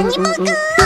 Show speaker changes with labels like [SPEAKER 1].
[SPEAKER 1] うんうんうん。